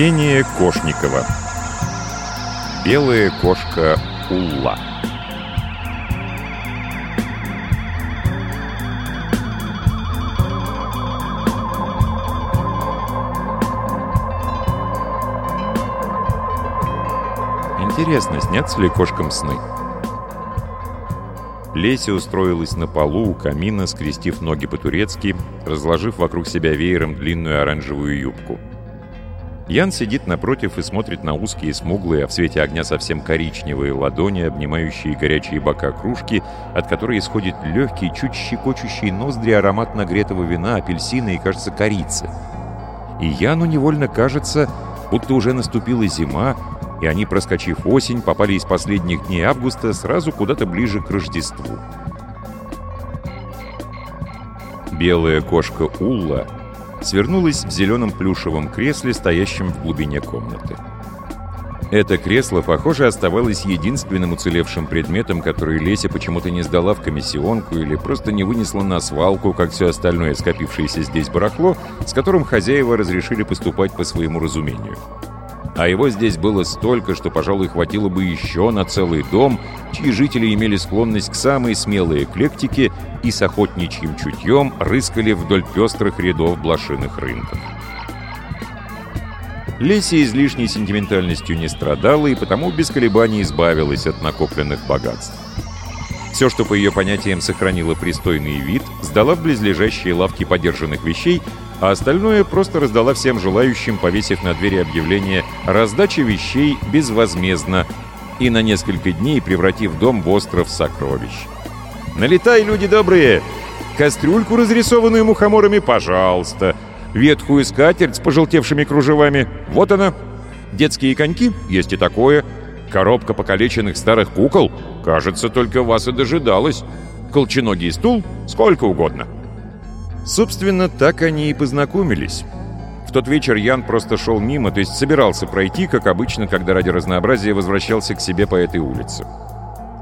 Ксения Кошникова Белая кошка Улла Интересно, снятся ли кошкам сны? Леся устроилась на полу у камина, скрестив ноги по-турецки, разложив вокруг себя веером длинную оранжевую юбку. Ян сидит напротив и смотрит на узкие, смуглые, а в свете огня совсем коричневые ладони, обнимающие горячие бока кружки, от которой исходит легкий, чуть щекочущий ноздри аромат нагретого вина, апельсина и, кажется, корицы. И Яну невольно кажется, будто уже наступила зима, и они, проскочив осень, попали из последних дней августа сразу куда-то ближе к Рождеству. Белая кошка Улла свернулась в зеленом плюшевом кресле, стоящем в глубине комнаты. Это кресло, похоже, оставалось единственным уцелевшим предметом, который Леся почему-то не сдала в комиссионку или просто не вынесла на свалку, как все остальное скопившееся здесь барахло, с которым хозяева разрешили поступать по своему разумению. А его здесь было столько, что, пожалуй, хватило бы еще на целый дом, чьи жители имели склонность к самой смелой эклектике и с охотничьим чутьем рыскали вдоль пестрых рядов блошиных рынков. Леся излишней сентиментальностью не страдала и потому без колебаний избавилась от накопленных богатств. Все, что по ее понятиям сохранило пристойный вид, сдала в близлежащие лавки подержанных вещей а остальное просто раздала всем желающим, повесив на двери объявление «Раздача вещей безвозмездно» и на несколько дней превратив дом в остров сокровищ. «Налетай, люди добрые! Кастрюльку, разрисованную мухоморами, пожалуйста! Ветхую скатерть с пожелтевшими кружевами, вот она! Детские коньки, есть и такое! Коробка покалеченных старых кукол, кажется, только вас и дожидалась! Колченогий стул, сколько угодно!» Собственно, так они и познакомились. В тот вечер Ян просто шел мимо, то есть собирался пройти, как обычно, когда ради разнообразия возвращался к себе по этой улице.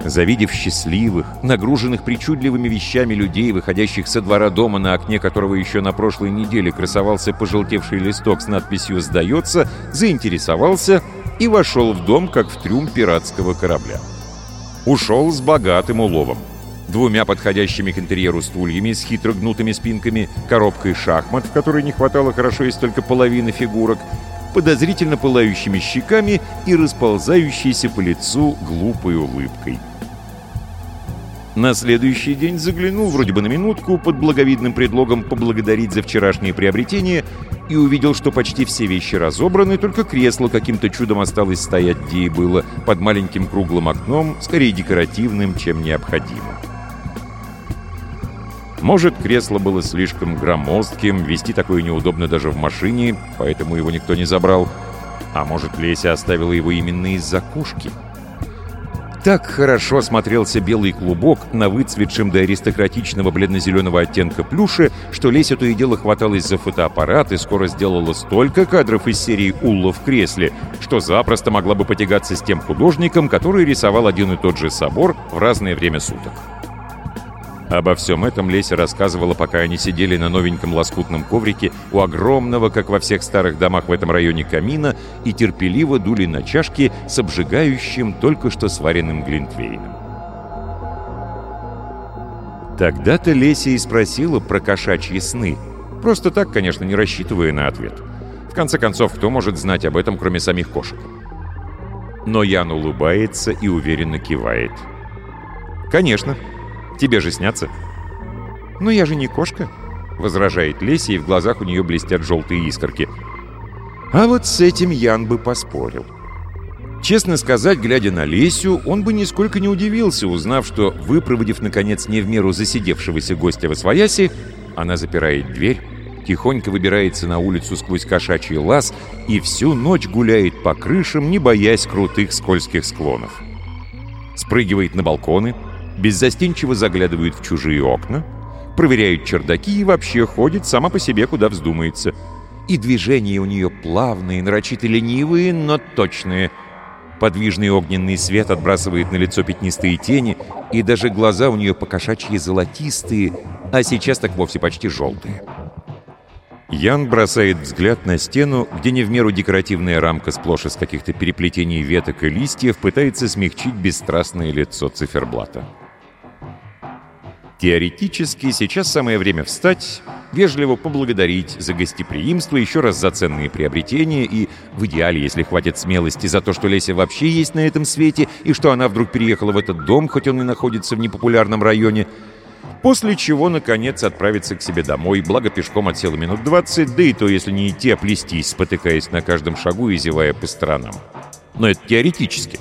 Завидев счастливых, нагруженных причудливыми вещами людей, выходящих со двора дома, на окне которого еще на прошлой неделе красовался пожелтевший листок с надписью «Сдается», заинтересовался и вошел в дом, как в трюм пиратского корабля. Ушел с богатым уловом двумя подходящими к интерьеру стульями с хитро гнутыми спинками, коробкой шахмат, в которой не хватало хорошо есть только половины фигурок, подозрительно пылающими щеками и расползающейся по лицу глупой улыбкой. На следующий день заглянул вроде бы на минутку под благовидным предлогом поблагодарить за вчерашнее приобретение и увидел, что почти все вещи разобраны, только кресло каким-то чудом осталось стоять, где и было, под маленьким круглым окном, скорее декоративным, чем необходимым. Может, кресло было слишком громоздким, вести такое неудобно даже в машине, поэтому его никто не забрал. А может, Леся оставила его именно из-за кошки? Так хорошо смотрелся белый клубок на выцветшем до аристократичного бледно-зеленого оттенка плюше, что Леся то и дело хваталась за фотоаппарат и скоро сделала столько кадров из серии «Улла в кресле», что запросто могла бы потягаться с тем художником, который рисовал один и тот же собор в разное время суток. Обо всем этом Леся рассказывала, пока они сидели на новеньком лоскутном коврике у огромного, как во всех старых домах в этом районе, камина и терпеливо дули на чашки с обжигающим, только что сваренным глинтвейном. Тогда-то Леся и спросила про кошачьи сны. Просто так, конечно, не рассчитывая на ответ. В конце концов, кто может знать об этом, кроме самих кошек? Но Ян улыбается и уверенно кивает. «Конечно», Тебе же снятся». «Но я же не кошка», — возражает Леся, и в глазах у нее блестят желтые искорки. А вот с этим Ян бы поспорил. Честно сказать, глядя на Лесю, он бы нисколько не удивился, узнав, что, выпроводив, наконец, не в меру засидевшегося гостя в освояси, она запирает дверь, тихонько выбирается на улицу сквозь кошачий лаз и всю ночь гуляет по крышам, не боясь крутых скользких склонов. Спрыгивает на балконы — беззастенчиво заглядывают в чужие окна, проверяют чердаки и вообще ходит сама по себе, куда вздумается. И движения у нее плавные, нарочито ленивые, но точные. Подвижный огненный свет отбрасывает на лицо пятнистые тени, и даже глаза у нее покошачьи золотистые, а сейчас так вовсе почти желтые. Ян бросает взгляд на стену, где не в меру декоративная рамка сплошь из каких-то переплетений веток и листьев пытается смягчить бесстрастное лицо циферблата. Теоретически сейчас самое время встать, вежливо поблагодарить за гостеприимство, еще раз за ценные приобретения и, в идеале, если хватит смелости, за то, что Леся вообще есть на этом свете и что она вдруг переехала в этот дом, хоть он и находится в непопулярном районе, после чего, наконец, отправиться к себе домой, благо пешком от села минут 20, да и то, если не идти, а плестись, спотыкаясь на каждом шагу и зевая по сторонам. Но это теоретически.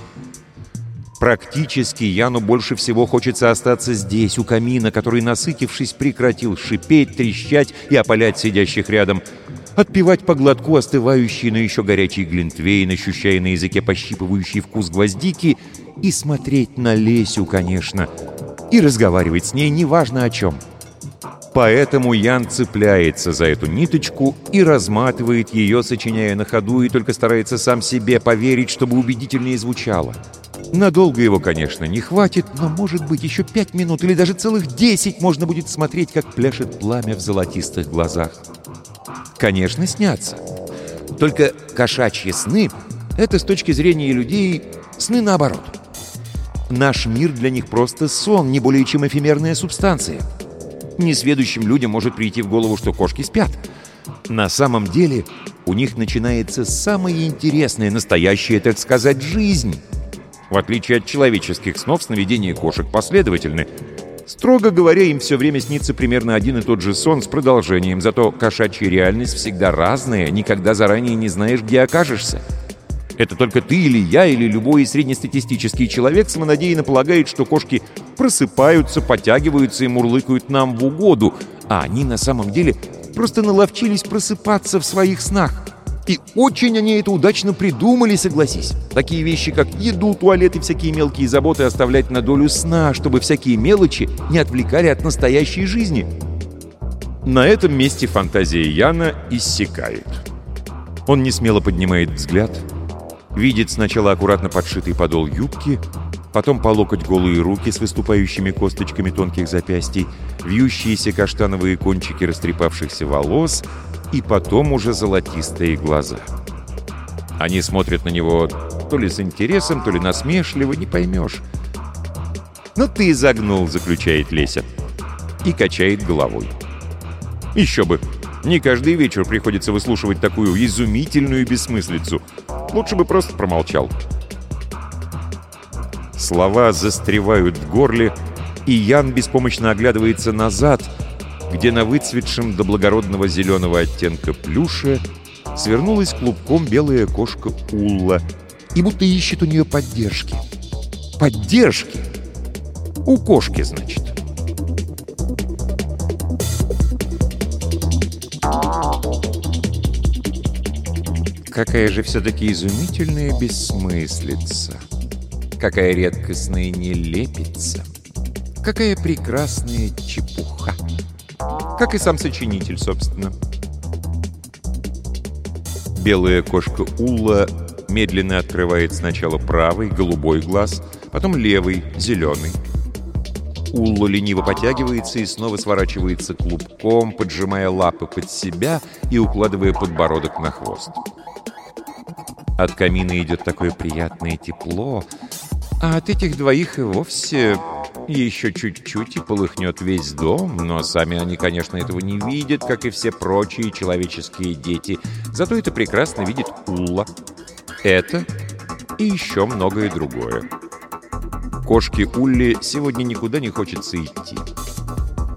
Практически Яну больше всего хочется остаться здесь, у камина, который, насытившись, прекратил шипеть, трещать и опалять сидящих рядом, отпивать по глотку остывающий, но еще горячий глинтвейн, ощущая на языке пощипывающий вкус гвоздики, и смотреть на Лесю, конечно, и разговаривать с ней неважно о чем. Поэтому Ян цепляется за эту ниточку и разматывает ее, сочиняя на ходу, и только старается сам себе поверить, чтобы убедительнее звучало. Надолго его, конечно, не хватит, но, может быть, еще пять минут или даже целых десять можно будет смотреть, как пляшет пламя в золотистых глазах. Конечно, снятся. Только кошачьи сны — это с точки зрения людей сны наоборот. Наш мир для них просто сон, не более чем эфемерная субстанция. Несведущим людям может прийти в голову, что кошки спят. На самом деле у них начинается самая интересная, настоящая, так сказать, жизнь — в отличие от человеческих снов, сновидения кошек последовательны. Строго говоря, им все время снится примерно один и тот же сон с продолжением, зато кошачья реальность всегда разная, никогда заранее не знаешь, где окажешься. Это только ты или я, или любой среднестатистический человек самонадеянно полагает, что кошки просыпаются, подтягиваются и мурлыкают нам в угоду, а они на самом деле просто наловчились просыпаться в своих снах. И очень они это удачно придумали, согласись. Такие вещи, как еду, туалет и всякие мелкие заботы оставлять на долю сна, чтобы всякие мелочи не отвлекали от настоящей жизни. На этом месте фантазия Яна иссякает. Он не смело поднимает взгляд, видит сначала аккуратно подшитый подол юбки, потом по локоть голые руки с выступающими косточками тонких запястий, вьющиеся каштановые кончики растрепавшихся волос — и потом уже золотистые глаза. Они смотрят на него то ли с интересом, то ли насмешливо, не поймешь. «Ну ты загнул», — заключает Леся. И качает головой. «Еще бы! Не каждый вечер приходится выслушивать такую изумительную бессмыслицу. Лучше бы просто промолчал». Слова застревают в горле, и Ян беспомощно оглядывается назад — где на выцветшем до благородного зеленого оттенка плюше свернулась клубком белая кошка Улла и будто ищет у нее поддержки. Поддержки? У кошки, значит. Какая же все-таки изумительная бессмыслица. Какая редкостная нелепица. Какая прекрасная чепуха. Как и сам сочинитель, собственно. Белая кошка Улла медленно открывает сначала правый, голубой глаз, потом левый, зеленый. Улла лениво потягивается и снова сворачивается клубком, поджимая лапы под себя и укладывая подбородок на хвост. От камина идет такое приятное тепло, а от этих двоих и вовсе еще чуть-чуть и полыхнет весь дом, но сами они, конечно, этого не видят, как и все прочие человеческие дети. Зато это прекрасно видит Улла. Это и еще многое другое. Кошке Улли сегодня никуда не хочется идти.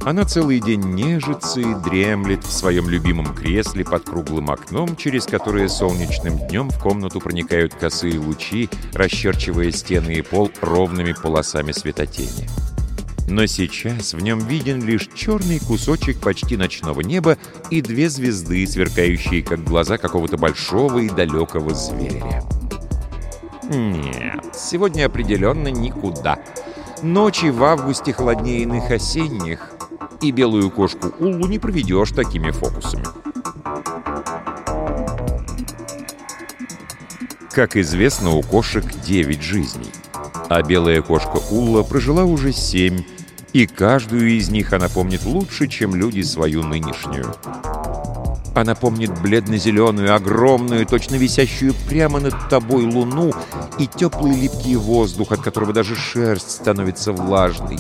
Она целый день нежится и дремлет в своем любимом кресле под круглым окном, через которое солнечным днем в комнату проникают косые лучи, расчерчивая стены и пол ровными полосами светотени. Но сейчас в нем виден лишь черный кусочек почти ночного неба и две звезды, сверкающие, как глаза какого-то большого и далекого зверя. Нет, сегодня определенно никуда. Ночи в августе холоднее иных осенних, и белую кошку Уллу не проведешь такими фокусами. Как известно, у кошек 9 жизней, а белая кошка Улла прожила уже 7, и каждую из них она помнит лучше, чем люди свою нынешнюю. Она помнит бледно-зеленую, огромную, точно висящую прямо над тобой луну и теплый липкий воздух, от которого даже шерсть становится влажной.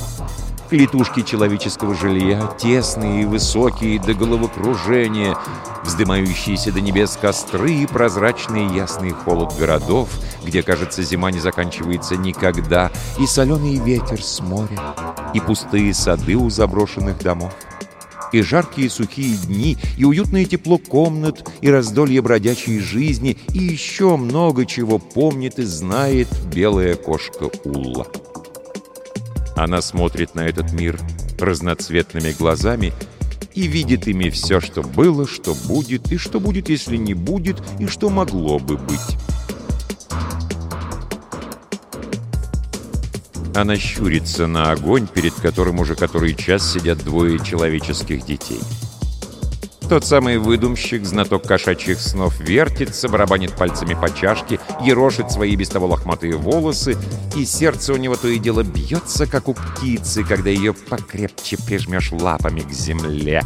Клетушки человеческого жилья, тесные и высокие до головокружения, вздымающиеся до небес костры и прозрачный ясный холод городов, где, кажется, зима не заканчивается никогда, и соленый ветер с моря, и пустые сады у заброшенных домов и жаркие сухие дни, и уютное тепло комнат, и раздолье бродячей жизни, и еще много чего помнит и знает белая кошка Улла. Она смотрит на этот мир разноцветными глазами и видит ими все, что было, что будет, и что будет, если не будет, и что могло бы быть. Она щурится на огонь, перед которым уже который час сидят двое человеческих детей. Тот самый выдумщик, знаток кошачьих снов, вертится, барабанит пальцами по чашке, ерошит свои без того лохматые волосы, и сердце у него то и дело бьется, как у птицы, когда ее покрепче прижмешь лапами к земле.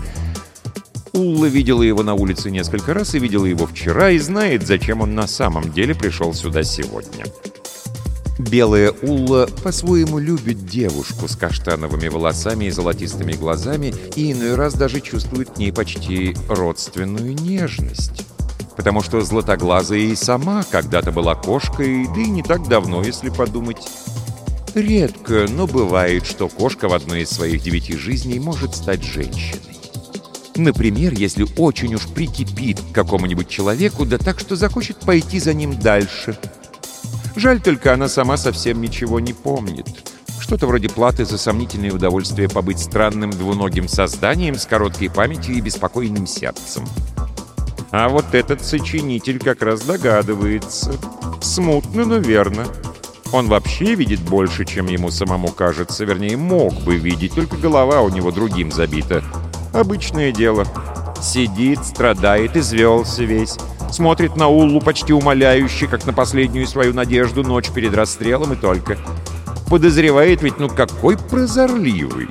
Улла видела его на улице несколько раз и видела его вчера, и знает, зачем он на самом деле пришел сюда сегодня. Белая Улла по-своему любит девушку с каштановыми волосами и золотистыми глазами и иной раз даже чувствует к ней почти родственную нежность. Потому что златоглазая и сама когда-то была кошкой, да и не так давно, если подумать. Редко, но бывает, что кошка в одной из своих девяти жизней может стать женщиной. Например, если очень уж прикипит к какому-нибудь человеку, да так, что захочет пойти за ним дальше – Жаль только, она сама совсем ничего не помнит. Что-то вроде платы за сомнительное удовольствие побыть странным двуногим созданием с короткой памятью и беспокойным сердцем. А вот этот сочинитель как раз догадывается. Смутно, но верно. Он вообще видит больше, чем ему самому кажется. Вернее, мог бы видеть, только голова у него другим забита. Обычное дело. Сидит, страдает, извелся весь. Смотрит на Уллу почти умоляюще, как на последнюю свою надежду ночь перед расстрелом и только. Подозревает ведь, ну какой прозорливый.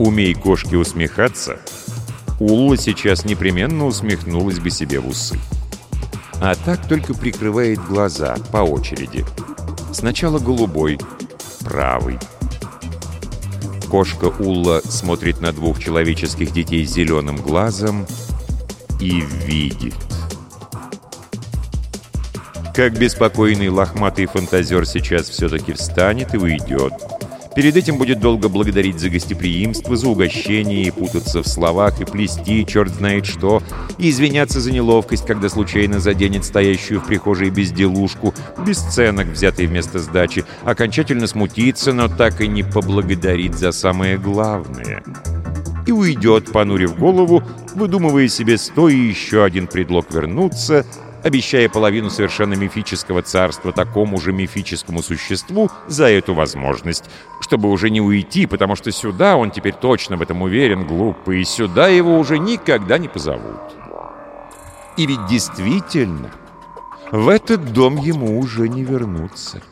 Умей кошки усмехаться, Улла сейчас непременно усмехнулась бы себе в усы. А так только прикрывает глаза по очереди. Сначала голубой, правый. Кошка Улла смотрит на двух человеческих детей зеленым глазом, и видит. Как беспокойный лохматый фантазер сейчас все-таки встанет и уйдет. Перед этим будет долго благодарить за гостеприимство, за угощение и путаться в словах, и плести черт знает что, и извиняться за неловкость, когда случайно заденет стоящую в прихожей безделушку, бесценок, взятый вместо сдачи, окончательно смутиться, но так и не поблагодарить за самое главное — и уйдет, понурив голову, выдумывая себе сто и еще один предлог вернуться, обещая половину совершенно мифического царства такому же мифическому существу за эту возможность, чтобы уже не уйти, потому что сюда, он теперь точно в этом уверен, глупый, сюда его уже никогда не позовут. И ведь действительно, в этот дом ему уже не вернуться.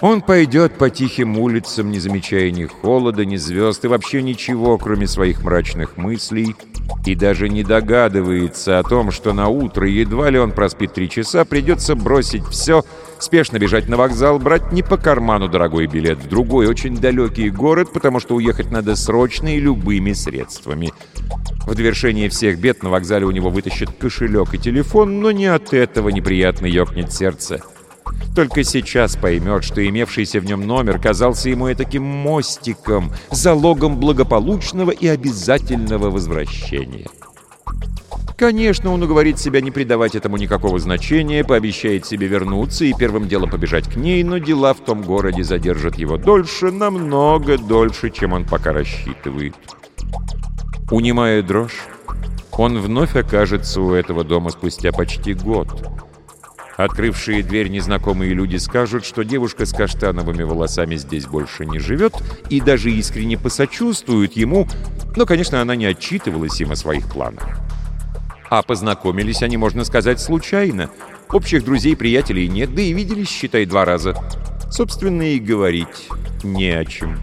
Он пойдет по тихим улицам, не замечая ни холода, ни звезд и вообще ничего, кроме своих мрачных мыслей, и даже не догадывается о том, что на утро, едва ли он проспит три часа, придется бросить все, спешно бежать на вокзал, брать не по карману дорогой билет в другой, очень далекий город, потому что уехать надо срочно и любыми средствами. В довершение всех бед на вокзале у него вытащат кошелек и телефон, но не от этого неприятно ёкнет сердце. Только сейчас поймет, что имевшийся в нем номер казался ему таким мостиком, залогом благополучного и обязательного возвращения. Конечно, он уговорит себя не придавать этому никакого значения, пообещает себе вернуться и первым делом побежать к ней, но дела в том городе задержат его дольше, намного дольше, чем он пока рассчитывает. Унимая дрожь, он вновь окажется у этого дома спустя почти год — Открывшие дверь незнакомые люди скажут, что девушка с каштановыми волосами здесь больше не живет, и даже искренне посочувствуют ему, но, конечно, она не отчитывалась им о своих планах. А познакомились они, можно сказать, случайно. Общих друзей-приятелей нет, да и виделись, считай, два раза. Собственно, и говорить не о чем.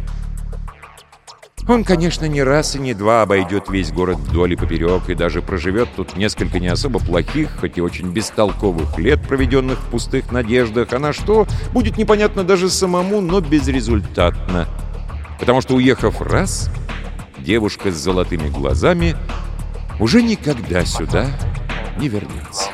Он, конечно, не раз и не два обойдет весь город вдоль и поперек, и даже проживет тут несколько не особо плохих, хоть и очень бестолковых лет, проведенных в пустых надеждах, а на что, будет непонятно даже самому, но безрезультатно. Потому что, уехав раз, девушка с золотыми глазами уже никогда сюда не вернется.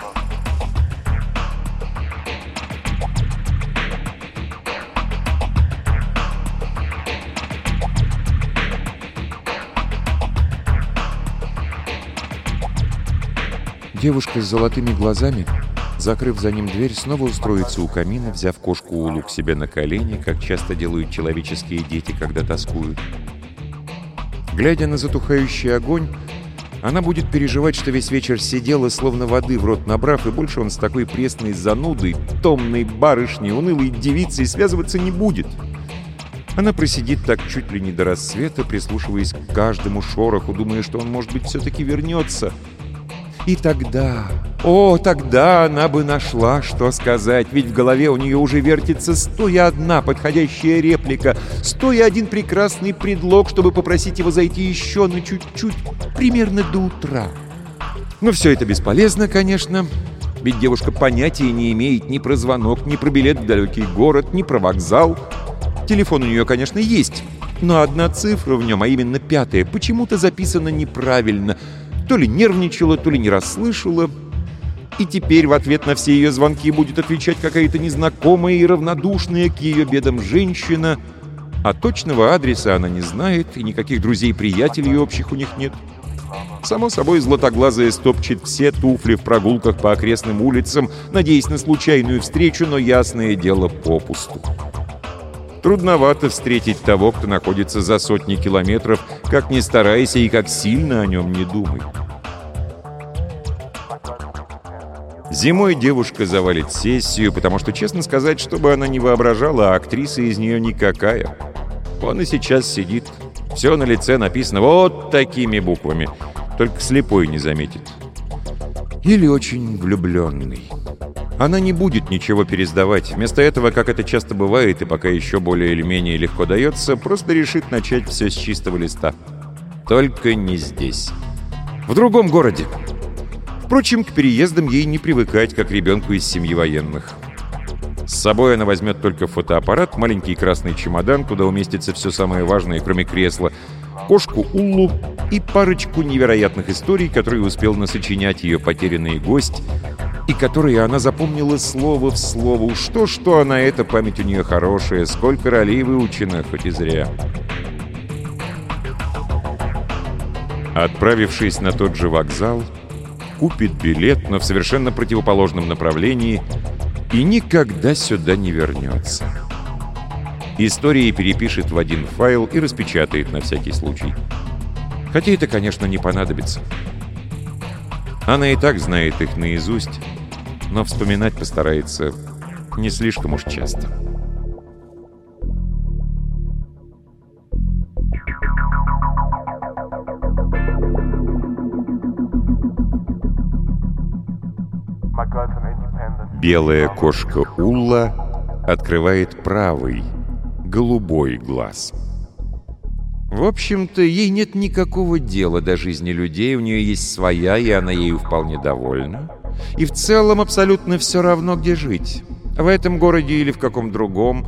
Девушка с золотыми глазами, закрыв за ним дверь, снова устроится у камина, взяв кошку Улу к себе на колени, как часто делают человеческие дети, когда тоскуют. Глядя на затухающий огонь, она будет переживать, что весь вечер сидела, словно воды в рот набрав, и больше он с такой пресной занудой, томной барышней, унылой девицей связываться не будет. Она просидит так чуть ли не до рассвета, прислушиваясь к каждому шороху, думая, что он, может быть, все-таки вернется — и тогда, о, тогда она бы нашла, что сказать, ведь в голове у нее уже вертится сто и одна подходящая реплика, сто и один прекрасный предлог, чтобы попросить его зайти еще на чуть-чуть, примерно до утра. Но все это бесполезно, конечно, ведь девушка понятия не имеет ни про звонок, ни про билет в далекий город, ни про вокзал. Телефон у нее, конечно, есть, но одна цифра в нем, а именно пятая, почему-то записана неправильно — то ли нервничала, то ли не расслышала. И теперь в ответ на все ее звонки будет отвечать какая-то незнакомая и равнодушная к ее бедам женщина. А точного адреса она не знает, и никаких друзей-приятелей общих у них нет. Само собой, златоглазая стопчет все туфли в прогулках по окрестным улицам, надеясь на случайную встречу, но ясное дело попусту. Трудновато встретить того, кто находится за сотни километров, как ни старайся и как сильно о нем не думай. Зимой девушка завалит сессию, потому что, честно сказать, чтобы она не воображала, актриса из нее никакая. Он и сейчас сидит. Все на лице написано вот такими буквами. Только слепой не заметит. Или очень влюбленный. Она не будет ничего пересдавать. Вместо этого, как это часто бывает и пока еще более или менее легко дается, просто решит начать все с чистого листа. Только не здесь. В другом городе. Впрочем, к переездам ей не привыкать, как ребенку из семьи военных. С собой она возьмет только фотоаппарат, маленький красный чемодан, куда уместится все самое важное, кроме кресла, кошку Уллу и парочку невероятных историй, которые успел насочинять ее потерянный гость, и которые она запомнила слово в слово. Что-что, она эта память у нее хорошая, сколько ролей выучена, хоть и зря. Отправившись на тот же вокзал, купит билет, но в совершенно противоположном направлении, и никогда сюда не вернется. Истории перепишет в один файл и распечатает на всякий случай. Хотя это, конечно, не понадобится. Она и так знает их наизусть, но вспоминать постарается не слишком уж часто. Белая кошка Улла открывает правый, голубой глаз. В общем-то, ей нет никакого дела до жизни людей, у нее есть своя, и она ею вполне довольна. И в целом абсолютно все равно, где жить. В этом городе или в каком другом.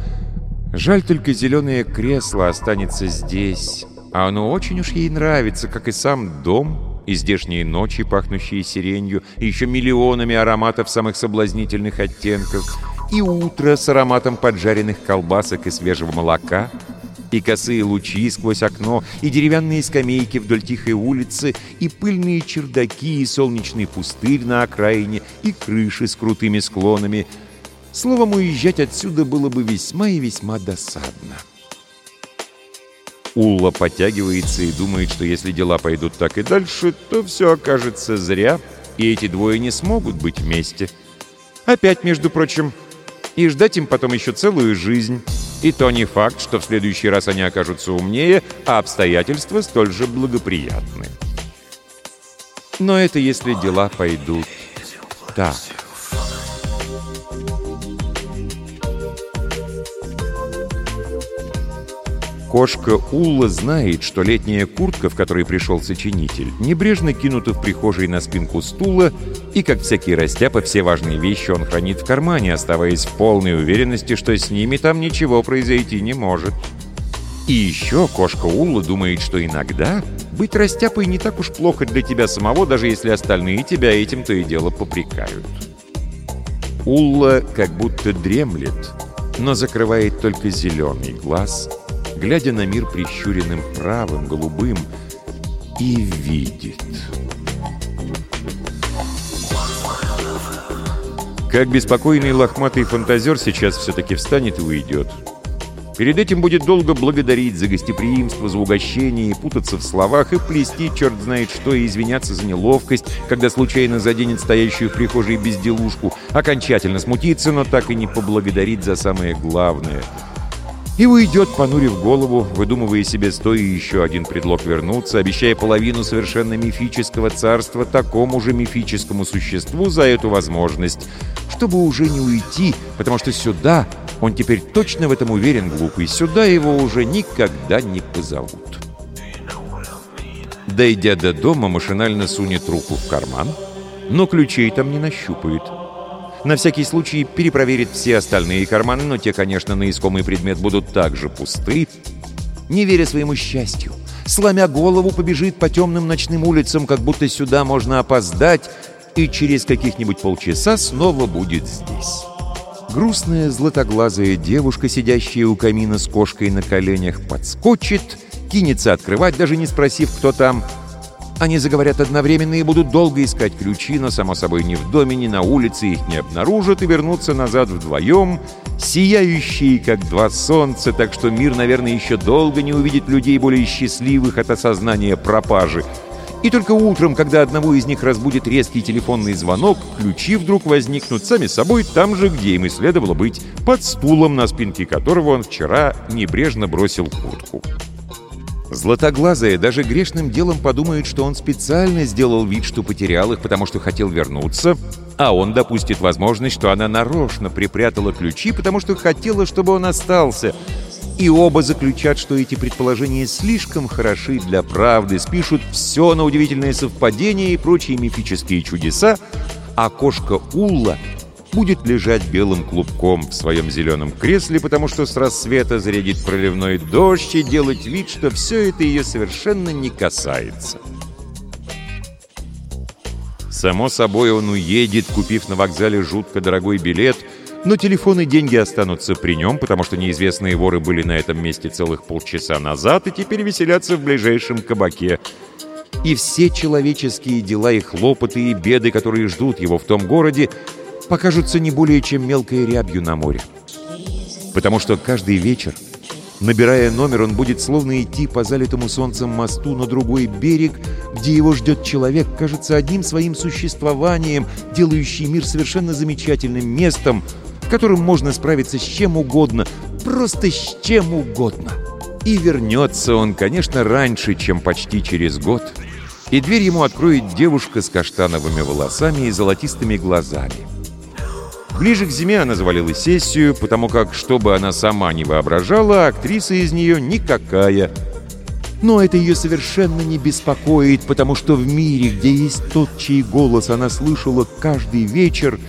Жаль только зеленое кресло останется здесь. А оно очень уж ей нравится, как и сам дом, и здешние ночи, пахнущие сиренью, и еще миллионами ароматов самых соблазнительных оттенков, и утро с ароматом поджаренных колбасок и свежего молока — и косые лучи сквозь окно, и деревянные скамейки вдоль тихой улицы, и пыльные чердаки, и солнечный пустырь на окраине, и крыши с крутыми склонами. Словом, уезжать отсюда было бы весьма и весьма досадно. Улла подтягивается и думает, что если дела пойдут так и дальше, то все окажется зря, и эти двое не смогут быть вместе. Опять, между прочим, и ждать им потом еще целую жизнь. И то не факт, что в следующий раз они окажутся умнее, а обстоятельства столь же благоприятны. Но это если дела пойдут так. Кошка Улла знает, что летняя куртка, в которой пришел сочинитель, небрежно кинута в прихожей на спинку стула, и, как всякий растяпа, все важные вещи он хранит в кармане, оставаясь в полной уверенности, что с ними там ничего произойти не может. И еще кошка Улла думает, что иногда быть растяпой не так уж плохо для тебя самого, даже если остальные тебя этим то и дело попрекают. Улла как будто дремлет, но закрывает только зеленый глаз — глядя на мир прищуренным правым, голубым, и видит. Как беспокойный лохматый фантазер сейчас все-таки встанет и уйдет. Перед этим будет долго благодарить за гостеприимство, за угощение, путаться в словах и плести черт знает что и извиняться за неловкость, когда случайно заденет стоящую в прихожей безделушку, окончательно смутиться, но так и не поблагодарить за самое главное — и уйдет, понурив голову, выдумывая себе стоя еще один предлог вернуться, обещая половину совершенно мифического царства такому же мифическому существу за эту возможность, чтобы уже не уйти, потому что сюда, он теперь точно в этом уверен, глупый, сюда его уже никогда не позовут. Дойдя до дома, машинально сунет руку в карман, но ключей там не нащупает. На всякий случай перепроверит все остальные карманы, но те, конечно, на искомый предмет будут также пусты. Не веря своему счастью, сломя голову, побежит по темным ночным улицам, как будто сюда можно опоздать, и через каких-нибудь полчаса снова будет здесь. Грустная златоглазая девушка, сидящая у камина с кошкой на коленях, подскочит, кинется открывать, даже не спросив, кто там, они заговорят одновременно и будут долго искать ключи, но, само собой, ни в доме, ни на улице их не обнаружат и вернутся назад вдвоем, сияющие, как два солнца, так что мир, наверное, еще долго не увидит людей более счастливых от осознания пропажи. И только утром, когда одного из них разбудит резкий телефонный звонок, ключи вдруг возникнут сами собой там же, где им и следовало быть, под стулом, на спинке которого он вчера небрежно бросил куртку. Златоглазая даже грешным делом подумает, что он специально сделал вид, что потерял их, потому что хотел вернуться, а он допустит возможность, что она нарочно припрятала ключи, потому что хотела, чтобы он остался. И оба заключат, что эти предположения слишком хороши для правды, спишут все на удивительное совпадение и прочие мифические чудеса, а кошка Улла будет лежать белым клубком в своем зеленом кресле, потому что с рассвета зарядит проливной дождь и делать вид, что все это ее совершенно не касается. Само собой, он уедет, купив на вокзале жутко дорогой билет, но телефон и деньги останутся при нем, потому что неизвестные воры были на этом месте целых полчаса назад и теперь веселятся в ближайшем кабаке. И все человеческие дела и хлопоты и беды, которые ждут его в том городе, покажутся не более чем мелкой рябью на море. Потому что каждый вечер, набирая номер, он будет словно идти по залитому солнцем мосту на другой берег, где его ждет человек, кажется, одним своим существованием, делающий мир совершенно замечательным местом, в котором можно справиться с чем угодно, просто с чем угодно. И вернется он, конечно, раньше, чем почти через год, и дверь ему откроет девушка с каштановыми волосами и золотистыми глазами. Ближе к зиме она завалила сессию, потому как, что бы она сама не воображала, актриса из нее никакая. Но это ее совершенно не беспокоит, потому что в мире, где есть тот, чей голос она слышала каждый вечер,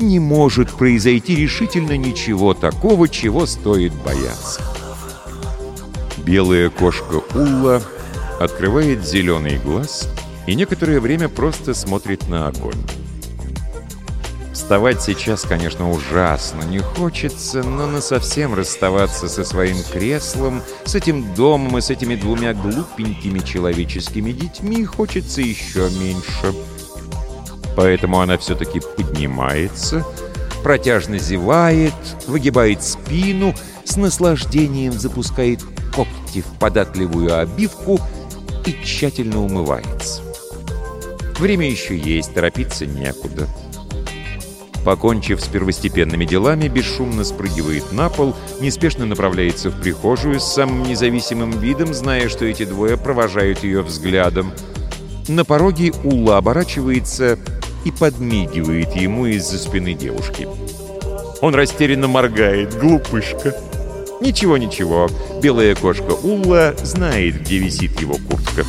не может произойти решительно ничего такого, чего стоит бояться. Белая кошка Улла открывает зеленый глаз и некоторое время просто смотрит на огонь. Вставать сейчас, конечно, ужасно не хочется, но на совсем расставаться со своим креслом, с этим домом и с этими двумя глупенькими человеческими детьми хочется еще меньше. Поэтому она все-таки поднимается, протяжно зевает, выгибает спину, с наслаждением запускает когти в податливую обивку и тщательно умывается. Время еще есть, торопиться некуда. Покончив с первостепенными делами, бесшумно спрыгивает на пол, неспешно направляется в прихожую с самым независимым видом, зная, что эти двое провожают ее взглядом. На пороге Улла оборачивается и подмигивает ему из-за спины девушки. Он растерянно моргает, глупышка. Ничего-ничего, белая кошка Улла знает, где висит его куртка.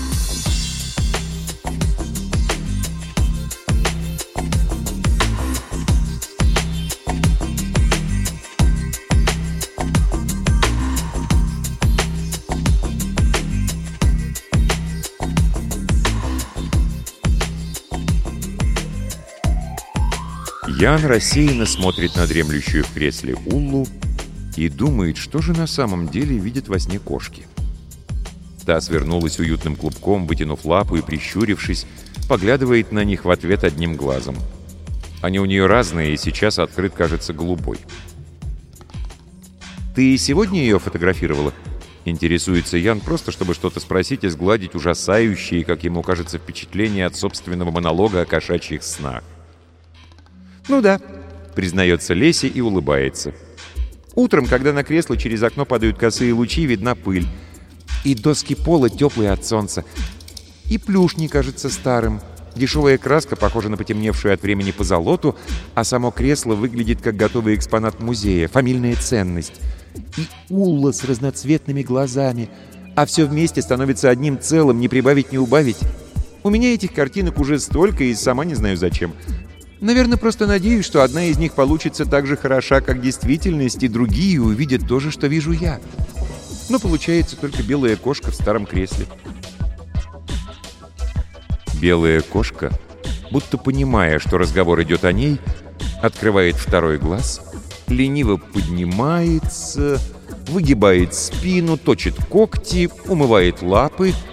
Ян рассеянно смотрит на дремлющую в кресле Уллу и думает, что же на самом деле видят во сне кошки. Та свернулась уютным клубком, вытянув лапу и прищурившись, поглядывает на них в ответ одним глазом. Они у нее разные, и сейчас открыт кажется голубой. «Ты сегодня ее фотографировала?» Интересуется Ян просто, чтобы что-то спросить и сгладить ужасающие, как ему кажется, впечатления от собственного монолога о кошачьих снах. «Ну да», — признается Леся и улыбается. Утром, когда на кресло через окно падают косые лучи, видна пыль. И доски пола теплые от солнца. И плюш не кажется старым. Дешевая краска похожа на потемневшую от времени позолоту, а само кресло выглядит как готовый экспонат музея, фамильная ценность. И Улла с разноцветными глазами. А все вместе становится одним целым, не прибавить, не убавить. У меня этих картинок уже столько, и сама не знаю зачем. Наверное, просто надеюсь, что одна из них получится так же хороша, как действительность, и другие увидят то же, что вижу я. Но получается только белая кошка в старом кресле. Белая кошка, будто понимая, что разговор идет о ней, открывает второй глаз, лениво поднимается, выгибает спину, точит когти, умывает лапы —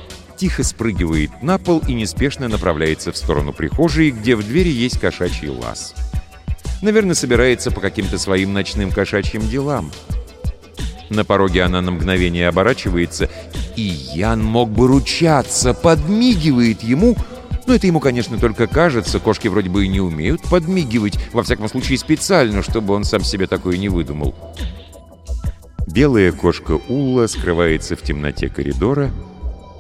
тихо спрыгивает на пол и неспешно направляется в сторону прихожей, где в двери есть кошачий лаз. Наверное, собирается по каким-то своим ночным кошачьим делам. На пороге она на мгновение оборачивается, и Ян мог бы ручаться, подмигивает ему, но это ему, конечно, только кажется, кошки вроде бы и не умеют подмигивать, во всяком случае специально, чтобы он сам себе такое не выдумал. Белая кошка Улла скрывается в темноте коридора,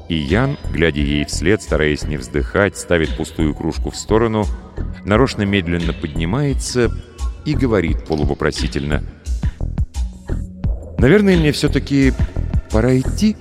и Ян, глядя ей вслед, стараясь не вздыхать, ставит пустую кружку в сторону, нарочно медленно поднимается и говорит полувопросительно. «Наверное, мне все-таки пора идти?»